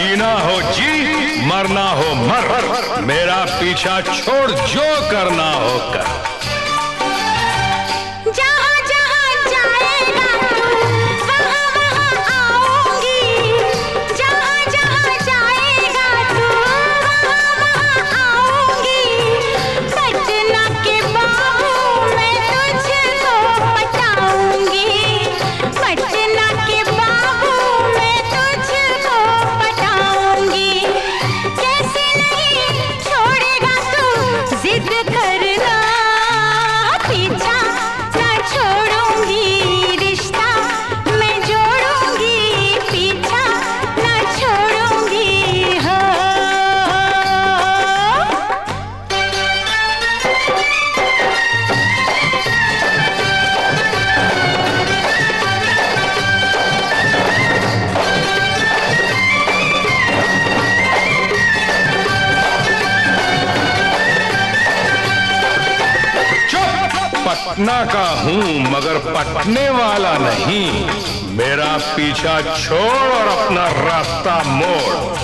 जीना हो जी मरना हो मर। मेरा पीछा छोड़ जो करना हो कर। पटना का हूँ मगर पटने वाला नहीं। मेरा पीछा छोड़ और अपना रास्ता मोड़।